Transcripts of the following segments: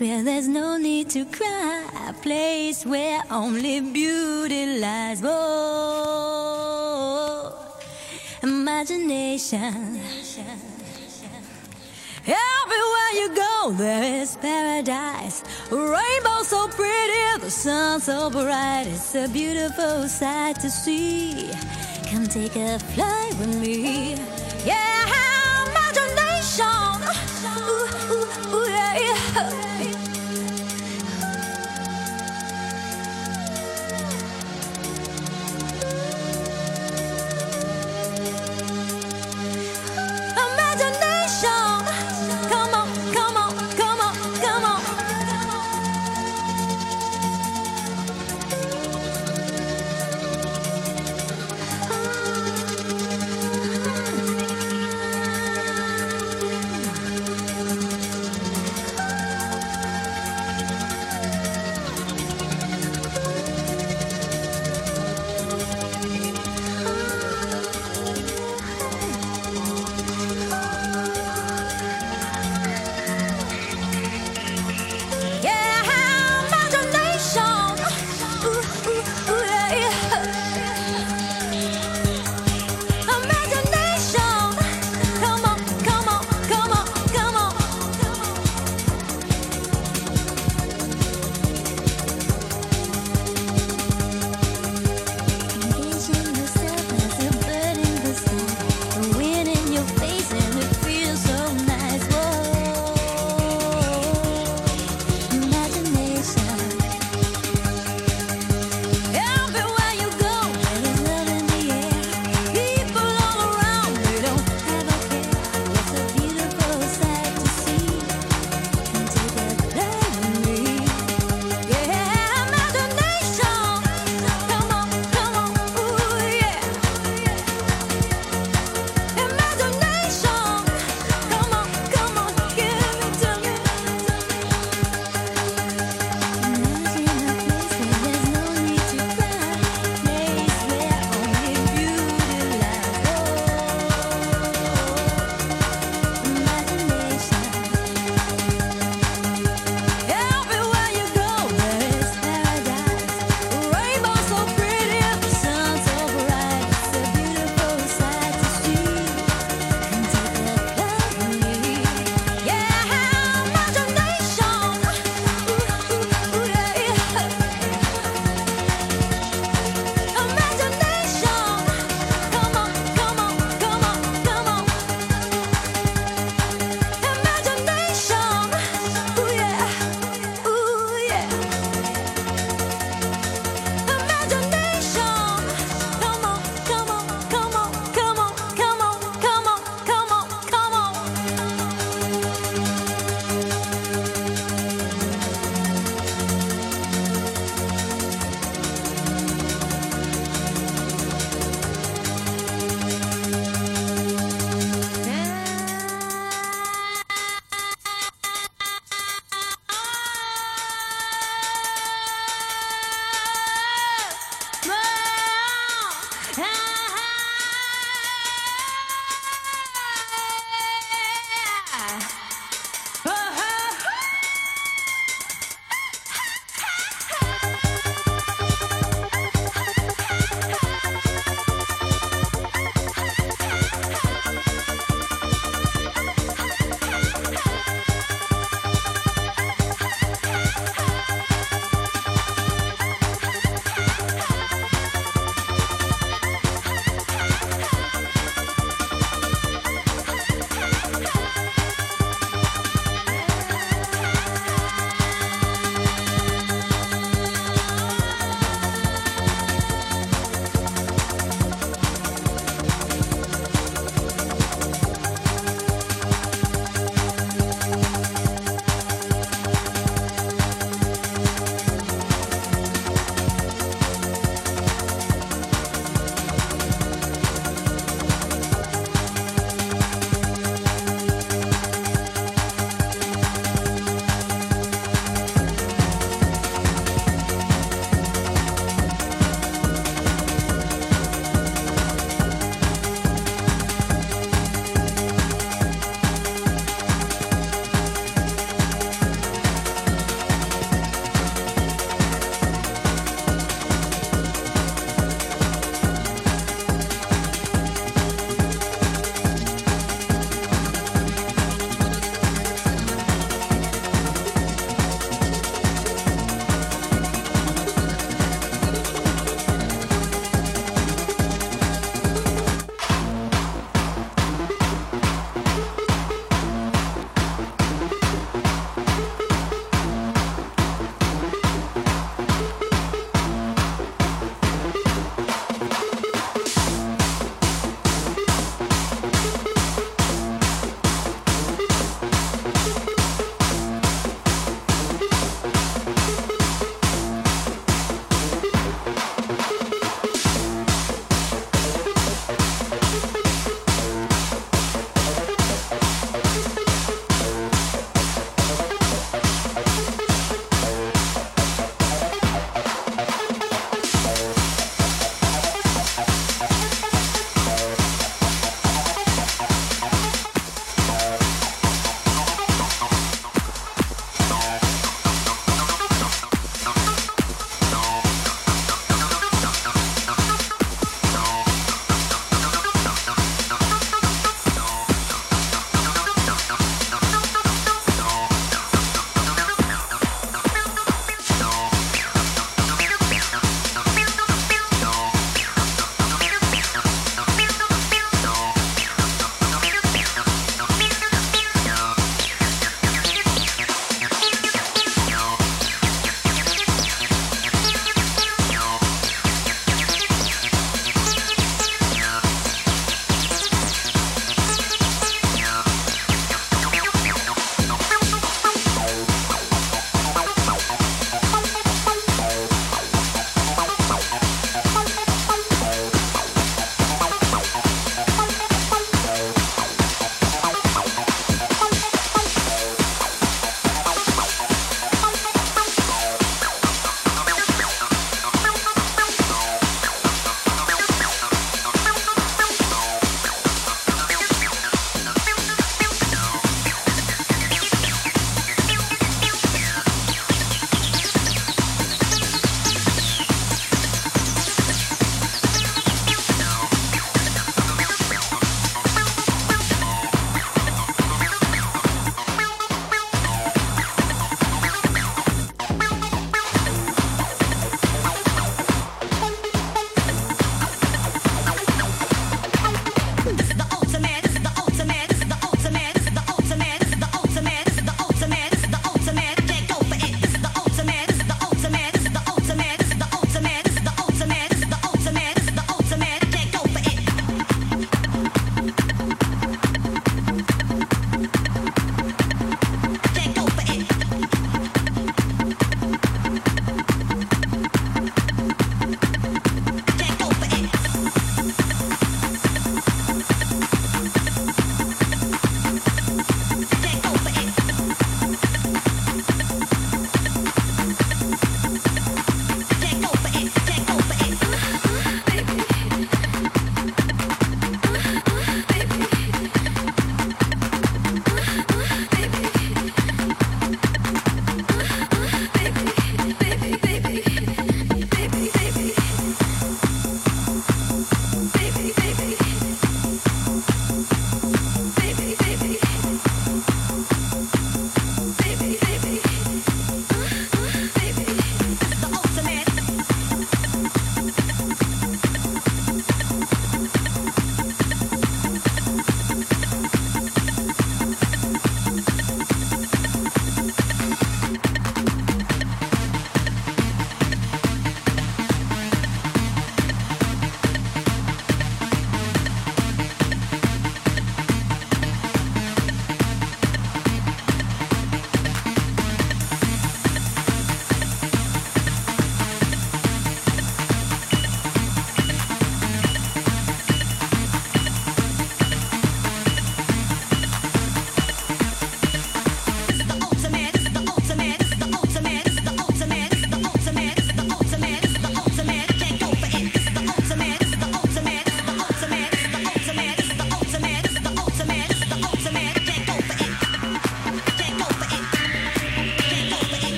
where there's no need to cry, a place where only beauty lies. Oh, imagination. Everywhere you go, there is paradise. Rainbow so pretty, the sun so bright. It's a beautiful sight to see. Come take a flight with me. Yeah,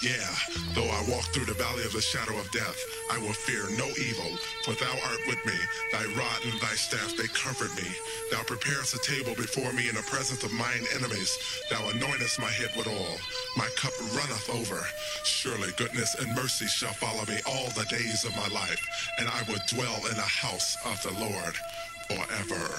Yeah, though I walk through the valley of the shadow of death, I will fear no evil, for thou art with me. Thy rod and thy staff, they comfort me. Thou preparest a table before me in the presence of mine enemies. Thou anointest my head with oil. My cup runneth over. Surely goodness and mercy shall follow me all the days of my life, and I will dwell in the house of the Lord forever.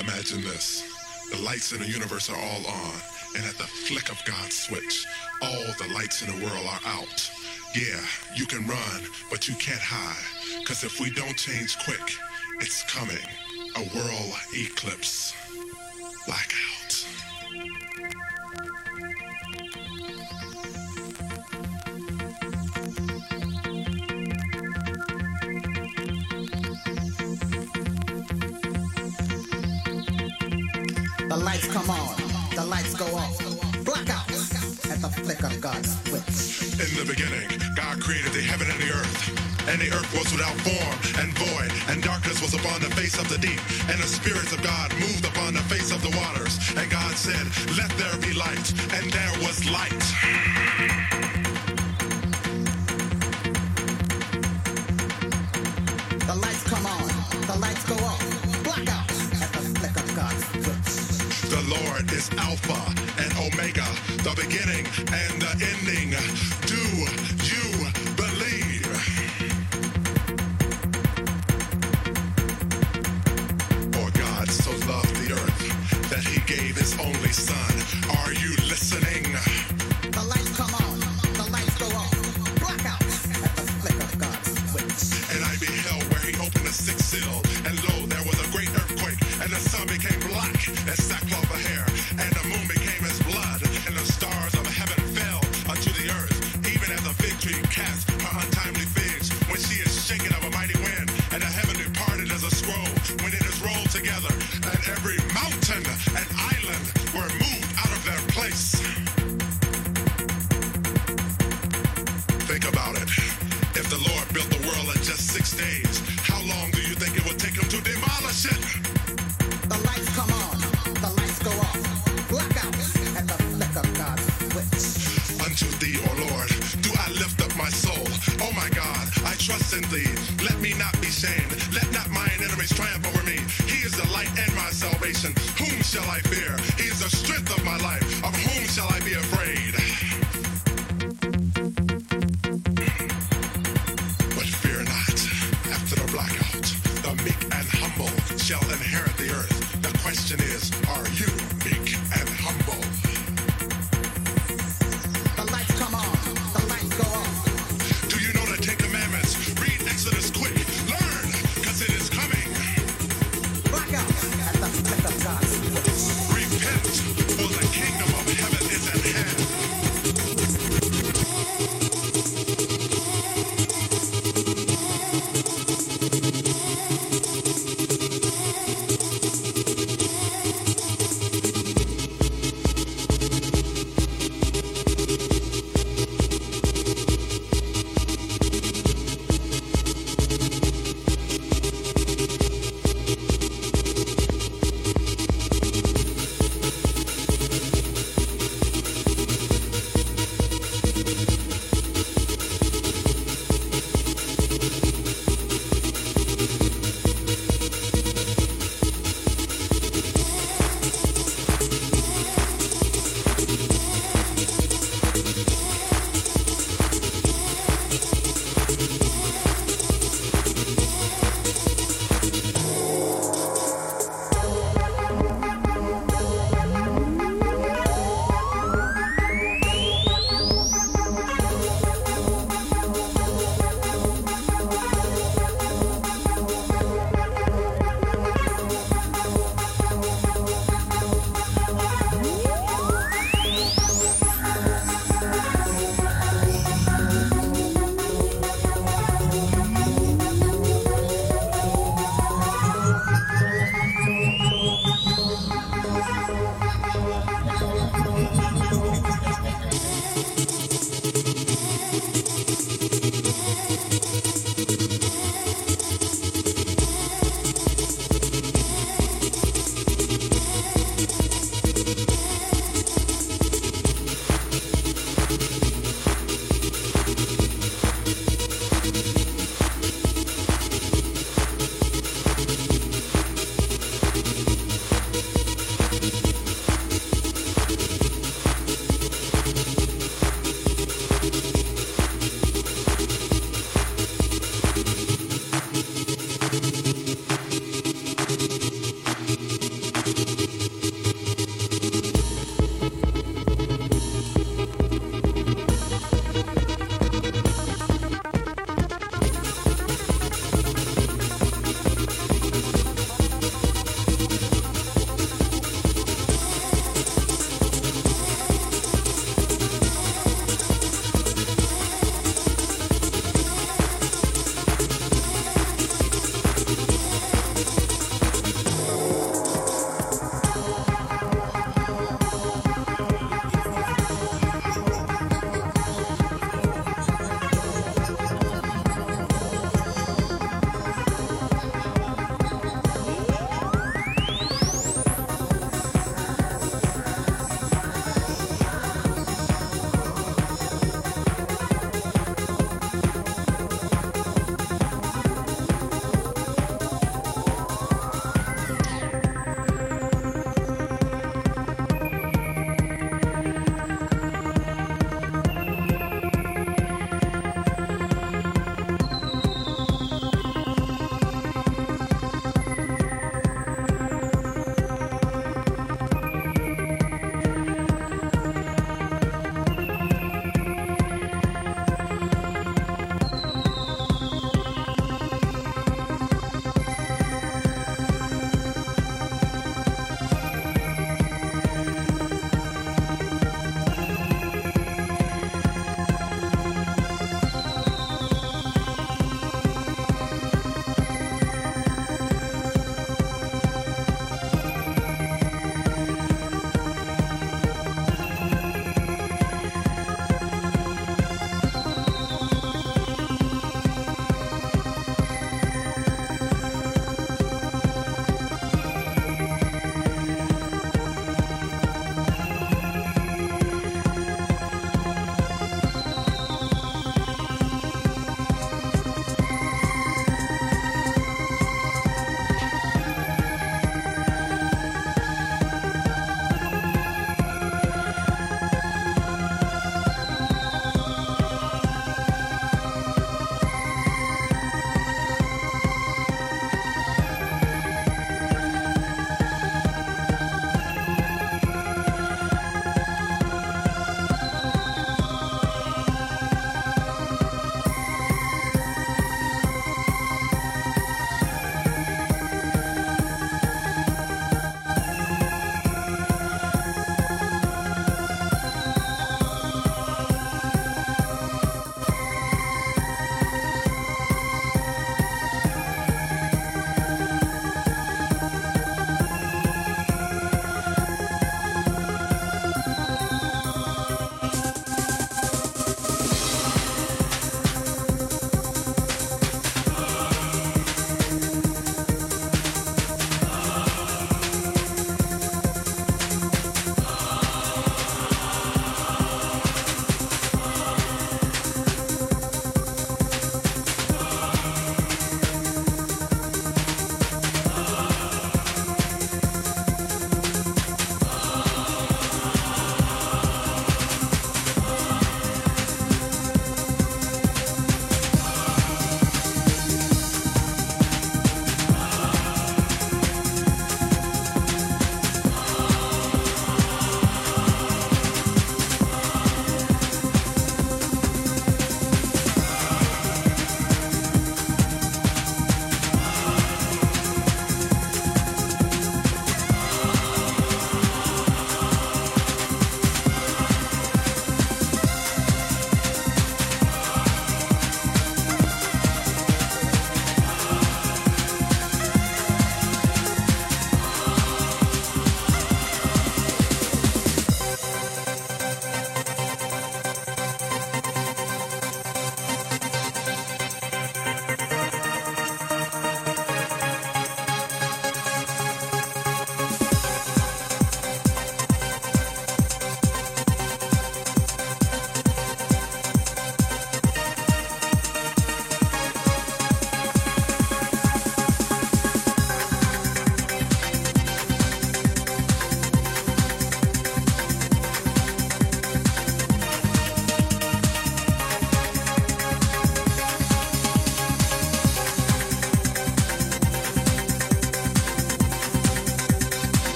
Imagine this. The lights in the universe are all on, and at the flick of God's switch, all the lights in the world are out. Yeah, you can run, but you can't hide. Cause if we don't change quick, it's coming. A world eclipse. Blackout. Go off. Blackout at the flick of God's switch. In the beginning, God created the heaven and the earth. And the earth was without form and void, and darkness was upon the face of the deep. And the spirits of God moved upon the face of the waters. And God said, Let there be light. And there was light. Is Alpha and Omega, the beginning and the ending. Do